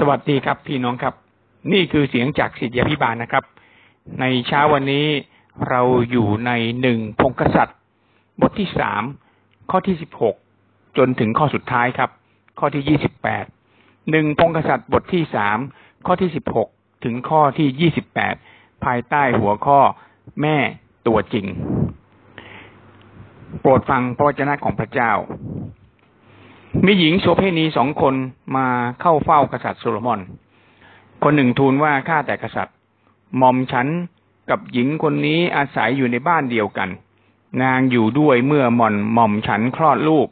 สวัสดีครับพี่น้องครับ นี่คือเสียงจากสิทธิพิบาลนะครับ ในเช้าวันนี้เราอยู่ในหนึ่งพงกษัตริย์ บทที่สามข้อที่สิบหกจนถึงข้อสุดท้ายครับ ข้อที่ยี่สิบแปดหนึ่งพงกษัตริย์บทที่สามข้อที่สิบหกถึงข้อที่ยี่สิบแปดภายใต้หัวข้อแม่ตัวจริง โปรดฟังพระวจนะของพระเจ้า มีหญิงโสเภณีสองคนมาเข้าเฝ้ากษัตริย์โซโลมอน คนหนึ่งทูลว่าข้าแต่กษัตริย์หม่อมฉันกับหญิงคนนี้อาศัยอยู่ในบ้านเดียวกัน นางอยู่ด้วยเมื่อหม่อนหม่อมฉันคลอดลูก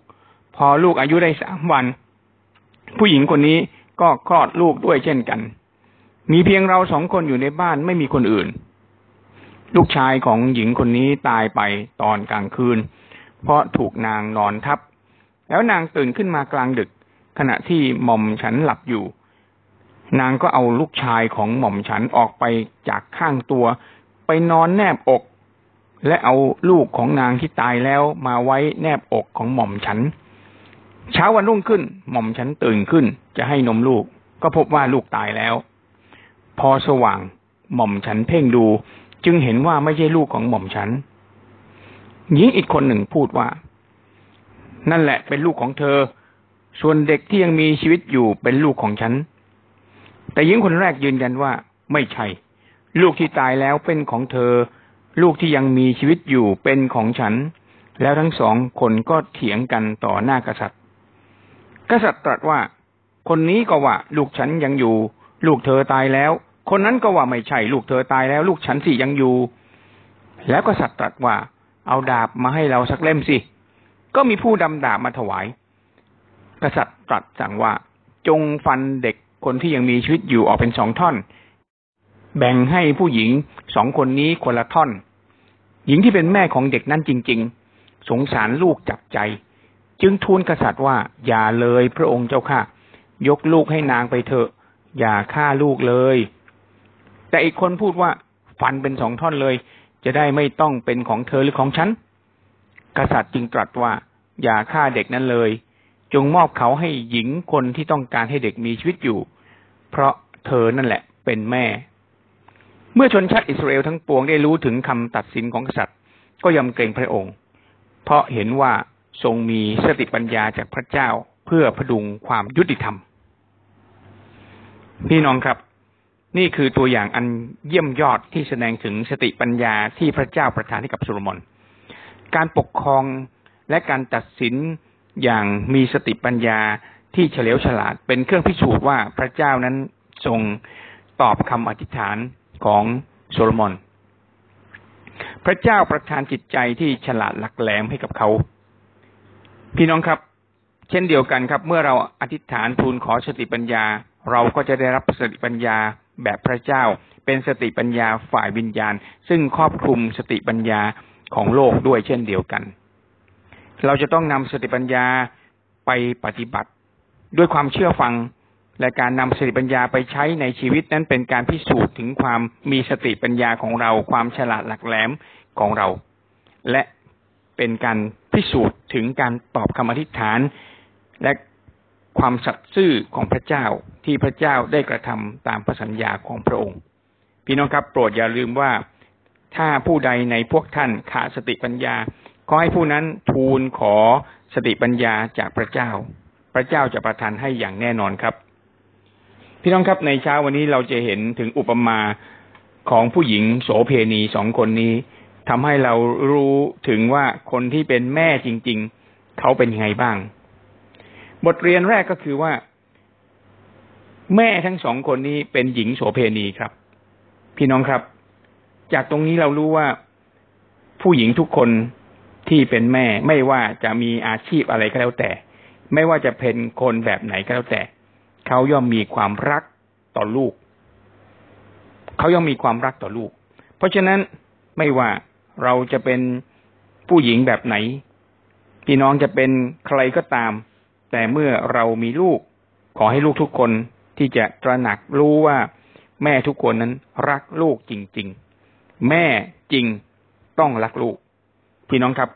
พอลูกอายุได้สามวัน ผู้หญิงคนนี้ก็คลอดลูกด้วยเช่นกัน มีเพียงเราสองคนอยู่ในบ้านไม่มีคนอื่น ลูกชายของหญิงคนนี้ตายไปตอนกลางคืน เพราะถูกนางนอนทับ แล้วนางตื่นขึ้นมากลางดึก ขณะที่หม่อมฉันหลับอยู่ นางก็เอาลูกชายของหม่อมฉันออกไปจากข้างตัว ไปนอนแนบอก และเอาลูกของนางที่ตายแล้วมาไว้แนบอกของหม่อมฉัน เช้าวันรุ่งขึ้น หม่อมฉันตื่นขึ้น จะให้นมลูก ก็พบว่าลูกตายแล้ว พอสว่างหม่อมฉันเพ่งดู จึงเห็นว่าไม่ใช่ลูกของหม่อมฉันหญิงอีกคนหนึ่งพูดว่า นั่นแหละเป็นลูกของเธอ ส่วนเด็กที่ยังมีชีวิตอยู่เป็นลูกของฉัน แต่หญิงคนแรกยืนยันว่า ไม่ใช่ ลูกที่ตายแล้วเป็นของเธอ ลูกที่ยังมีชีวิตอยู่เป็นของฉัน แล้วทั้งสองคนก็เถียงกันต่อหน้ากษัตริย์ กษัตริย์ตรัสว่า คนนี้ก็ว่า ลูกฉันยังอยู่ ลูกเธอตายแล้ว คนนั้นก็ว่าไม่ใช่ ลูกเธอตายแล้ว ลูกฉันสิยังอยู่ แล้วกษัตริย์ตรัสว่า เอาดาบมาให้เราสักเล่มสิ ก็มีผู้ดำดาบมาถวาย กษัตริย์ตรัสสั่งว่าจงฟันเด็กคนที่ยังมีชีวิตอยู่ออกเป็นสองท่อน แบ่งให้ผู้หญิงสองคนนี้คนละท่อน หญิงที่เป็นแม่ของเด็กนั้นจริง ๆ สงสารลูกจับใจ จึงทูลกษัตริย์ว่า อย่าเลยพระองค์เจ้าค่ะ ยกลูกให้นางไปเถอะ อย่าฆ่าลูกเลย แต่อีกคนพูดว่า ฟันเป็นสองท่อนเลย จะได้ไม่ต้องเป็นของเธอหรือของฉัน กษัตริย์จึงตรัสว่า อย่าฆ่าเด็กนั้นเลย จงมอบเขาให้หญิงคนที่ต้องการให้เด็กมีชีวิตอยู่ เพราะเธอนั่นแหละเป็นแม่ เมื่อชนชาติอิสราเอลทั้งปวงได้รู้ถึงคำตัดสินของกษัตริย์ ก็ยำเกรงพระองค์ เพราะเห็นว่าทรงมีสติปัญญาจากพระเจ้าเพื่อพดุงความยุติธรรม พี่น้องครับ นี่คือตัวอย่างอันเยี่ยมยอดที่แสดงถึงสติปัญญาที่พระเจ้าประทานให้กับโซโลมอน การปกครองและการตัดสินอย่างมีสติปัญญาที่เฉลียวฉลาด เป็นเครื่องพิสูจน์ว่าพระเจ้านั้นทรงตอบคำอธิษฐานของโซโลมอน พระเจ้าประทานจิตใจที่ฉลาดหลักแหลมให้กับเขา พี่น้องครับ เช่นเดียวกันครับ เมื่อเราอธิษฐานทูลขอสติปัญญา เราก็จะได้รับสติปัญญาแบบพระเจ้า เป็นสติปัญญาฝ่ายวิญญาณ ซึ่งครอบคลุมสติปัญญา ของโลกด้วยเช่นเดียวกัน เราจะต้องนำสติปัญญาไปปฏิบัติ ด้วยความเชื่อฟังและการนำสติปัญญาไปใช้ในชีวิตนั้นเป็นการพิสูจน์ถึงความมีสติปัญญาของเรา ความฉลาดหลักแหลมของเรา และเป็นการพิสูจน์ถึงการตอบคำอธิษฐาน และความสัตย์ซื่อของพระเจ้าที่พระเจ้าได้กระทำตามพระสัญญาของพระองค์ พี่น้องครับโปรดอย่าลืมว่า ถ้าผู้ใดในพวกท่านขาดสติปัญญาก็ให้ผู้นั้นทูลขอสติปัญญาจากพระเจ้า พระเจ้าจะประทานให้อย่างแน่นอนครับ พี่น้องครับในเช้าวันนี้เราจะเห็นถึงอุปมาของผู้หญิงโสเพณีสองคนนี้ทำให้เรารู้ถึงว่าคนที่เป็นแม่จริง ๆ เขาเป็นยังไงบ้าง บทเรียนแรกก็คือว่า แม่ทั้งสองคนนี้เป็นหญิงโสเพณีครับ พี่น้องครับ จากตรงนี้เรารู้ว่าผู้หญิงทุกคนที่เป็นแม่ ไม่ว่าจะมีอาชีพอะไรก็แล้วแต่ ไม่ว่าจะเป็นคนแบบไหนก็แล้วแต่ เขาย่อมมีความรักต่อลูก เขาย่อมมีความรักต่อลูก เพราะฉะนั้นไม่ว่าเราจะเป็นผู้หญิงแบบไหน พี่น้องจะเป็นใครก็ตาม แต่เมื่อเรามีลูก ขอให้ลูกทุกคนที่จะตระหนักรู้ว่าแม่ทุกคนนั้นรักลูกจริง ๆ แม่จริงต้องรักลูก พี่น้องครับ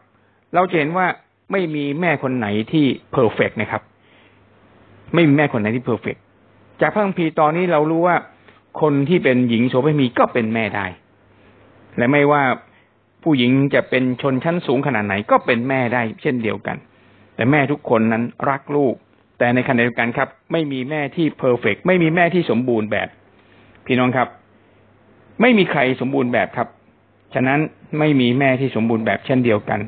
เราเห็นว่าไม่มีแม่คนไหนที่ perfect นะครับ ไม่มีแม่คนไหนที่ perfect จากพระคัมภีร์ตอนนี้เรารู้ว่าคนที่เป็นหญิงโสเภณีก็เป็นแม่ได้ และไม่ว่าผู้หญิงจะเป็นชนชั้นสูงขนาดไหนก็เป็นแม่ได้ เช่นเดียวกัน แต่แม่ทุกคนนั้นรักลูก แต่ในขณะเดียวกันครับ ไม่มีแม่ที่เพอร์เฟกไม่มีแม่ที่สมบูรณ์แบบ พี่น้องครับ ไม่มีใครสมบูรณ์แบบครับ ฉะนั้นไม่มีแม่ที่สมบูรณ์แบบเช่นเดียวกัน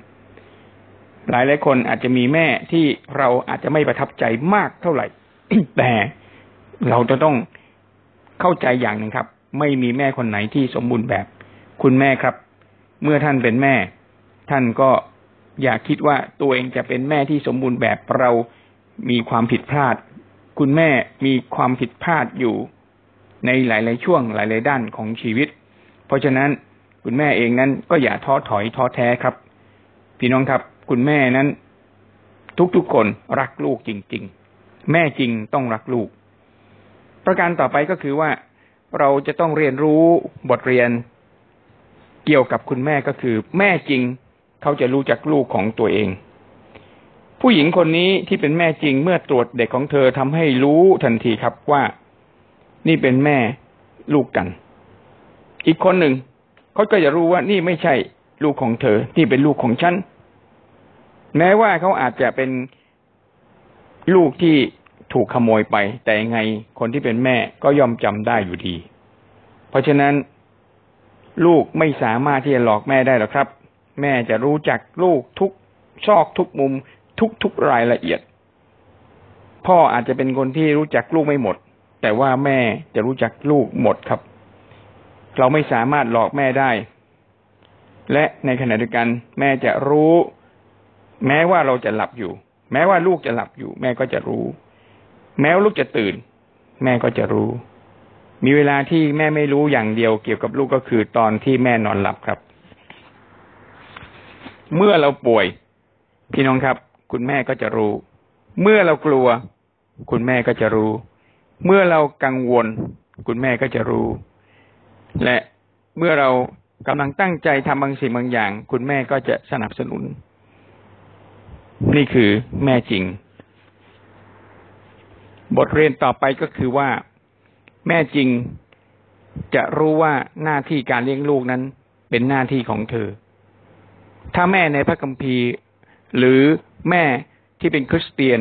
หลายหลายคนอาจจะมีแม่ที่เราอาจจะไม่ประทับใจมากเท่าไหร่ แต่เราจะต้องเข้าใจอย่างหนึ่งครับ ไม่มีแม่คนไหนที่สมบูรณ์แบบ คุณแม่ครับ เมื่อท่านเป็นแม่ ท่านก็อย่าคิดว่าตัวเองจะเป็นแม่ที่สมบูรณ์แบบเรามีความผิดพลาด คุณแม่มีความผิดพลาดอยู่ ในหลาย ๆ ช่วงหลาย ๆ ด้านของชีวิต เพราะฉะนั้นคุณแม่เองนั้นก็อย่าท้อถอยท้อแท้ครับ พี่น้องครับ คุณแม่นั้น ทุกๆคนรักลูกจริง ๆ แม่จริงต้องรักลูก ประการต่อไปก็คือว่าเราจะต้องเรียนรู้บทเรียนเกี่ยวกับคุณแม่ก็คือ แม่จริงเขาจะรู้จักลูกของตัวเอง ผู้หญิงคนนี้ที่เป็นแม่จริงเมื่อตรวจเด็กของเธอทำให้รู้ทันทีครับว่า นี่เป็นแม่ลูกกัน อีกคนหนึ่งเขาก็จะรู้ว่านี่ไม่ใช่ลูกของเธอ นี่เป็นลูกของฉัน แม้ว่าเขาอาจจะเป็นลูกที่ถูกขโมยไป แต่ยังไงคนที่เป็นแม่ก็ย่อมจำได้อยู่ดี เพราะฉะนั้น ลูกไม่สามารถที่จะหลอกแม่ได้หรอกครับ แม่จะรู้จักลูกทุกซอกทุกมุมทุกทุกรายละเอียด พ่ออาจจะเป็นคนที่รู้จักลูกไม่หมด แต่ว่าแม่จะรู้จักลูกหมดครับ เราไม่สามารถหลอกแม่ได้ และในขณะเดียวกัน แม่จะรู้ แม้ว่าเราจะหลับอยู่ แม้ว่าลูกจะหลับอยู่ แม่ก็จะรู้ แม้ลูกจะตื่น แม่ก็จะรู้ มีเวลาที่แม่ไม่รู้อย่างเดียวเกี่ยวกับลูกก็คือตอนที่แม่นอนหลับครับ เมื่อเราป่วย พี่น้องครับ คุณแม่ก็จะรู้ เมื่อเรากลัว คุณแม่ก็จะรู้ เมื่อเรากังวล คุณแม่ก็จะรู้ และเมื่อเรากำลังตั้งใจทำบางสิ่งบางอย่าง คุณแม่ก็จะสนับสนุน นี่คือแม่จริง บทเรียนต่อไปก็คือว่า แม่จริงจะรู้ว่าหน้าที่การเลี้ยงลูกนั้นเป็นหน้าที่ของเธอ ถ้าแม่ในพระคัมภีร์ หรือแม่ที่เป็นคริสเตียน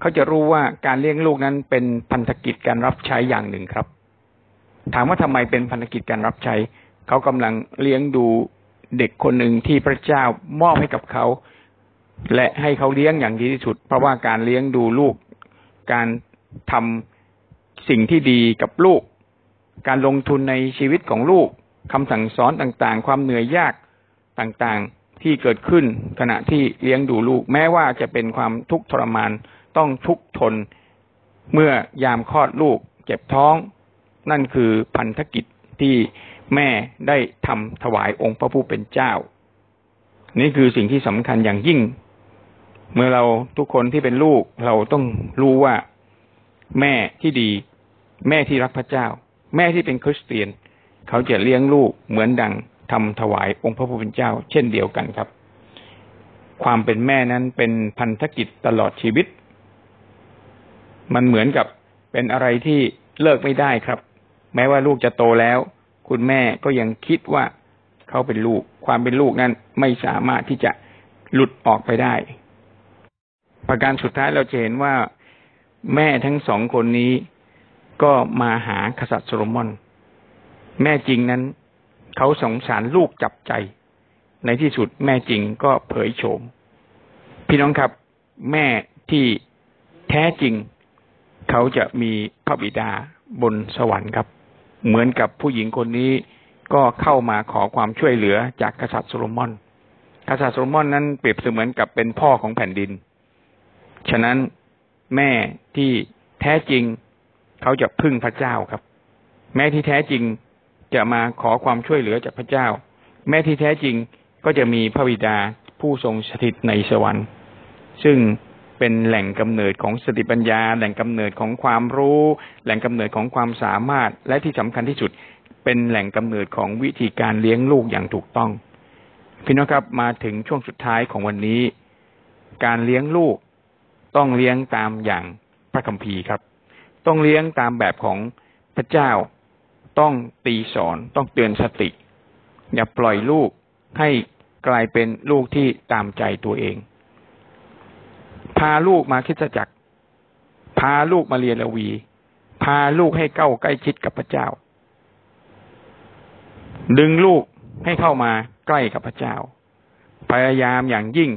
เขาจะรู้ว่าการเลี้ยงลูกนั้นเป็นพันธกิจการรับใช้อย่างหนึ่งครับ ถามว่าทำไมเป็นพันธกิจการรับใช้ เขากำลังเลี้ยงดูเด็กคนหนึ่งที่พระเจ้ามอบให้กับเขา และให้เขาเลี้ยงอย่างดีที่สุด เพราะว่าการเลี้ยงดูลูก การทำสิ่งที่ดีกับลูก การลงทุนในชีวิตของลูกคำสั่งสอนต่างๆ ความเหนื่อยยากต่างๆที่เกิดขึ้นขณะที่เลี้ยงดูลูก แม้ว่าจะเป็นความทุกข์ทรมาน ต้องทุกขทนเมื่อยามคลอดลูกเจ็บท้อง นั่นคือพันธกิจที่แม่ได้ทำถวายองค์พระผู้เป็นเจ้า นี่คือสิ่งที่สำคัญอย่างยิ่ง เมื่อเราทุกคนที่เป็นลูกเราต้องรู้ว่าแม่ที่ดี แม่ที่รักพระเจ้า แม่ที่เป็นคริสเตียน เขาจะเลี้ยงลูกเหมือนดังทำถวายองค์พระผู้เป็นเจ้า เช่นเดียวกันครับ ความเป็นแม่นั้นเป็นพันธกิจตลอดชีวิต มันเหมือนกับเป็นอะไรที่เลิกไม่ได้ครับ แม้ว่าลูกจะโตแล้ว คุณแม่ก็ยังคิดว่าเขาเป็นลูก ความเป็นลูกนั้นไม่สามารถที่จะหลุดออกไปได้ ประการสุดท้ายเราจะเห็นว่าแม่ทั้งสองคนนี้ก็มาหากษัตริย์โซโลมอน แม่จริงนั้น เขาสงสารลูกจับใจ ในที่สุดแม่จริงก็เผยโฉม พี่น้องครับ แม่ที่แท้จริง เขาจะมีพระบิดาบนสวรรค์ครับ เหมือนกับผู้หญิงคนนี้ก็เข้ามาขอความช่วยเหลือจากกษัตริย์โซโลมอน กษัตริย์โซโลมอนนั้นเปรียบเสมือนกับเป็นพ่อของแผ่นดิน ฉะนั้นแม่ที่แท้จริงเขาจะพึ่งพระเจ้าครับ แม่ที่แท้จริงจะมาขอความช่วยเหลือจากพระเจ้า แม่ที่แท้จริงก็จะมีพระบิดาผู้ทรงสถิตในสวรรค์ ซึ่ง เป็นแหล่งกำเนิดของสติปัญญา แหล่งกำเนิดของความรู้ แหล่งกำเนิดของความสามารถ และที่สำคัญที่สุด เป็นแหล่งกำเนิดของวิธีการเลี้ยงลูกอย่างถูกต้อง พี่น้องครับมาถึงช่วงสุดท้ายของวันนี้ การเลี้ยงลูกต้องเลี้ยงตามอย่างพระคัมภีร์ครับ ต้องเลี้ยงตามแบบของพระเจ้า ต้องตีสอน ต้องเตือนสติ อย่าปล่อยลูกให้กลายเป็นลูกที่ตามใจตัวเอง พาลูกมาคิดจักร พาลูกมาเรียนละวี พาลูกให้เข้าใกล้ชิดกับพระเจ้า ดึงลูกให้เข้ามาใกล้กับพระเจ้า พยายามอย่างยิ่ง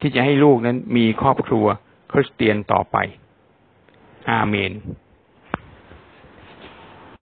ที่จะให้ลูกนั้นมีครอบครัวคริสเตียนต่อไป อาเมน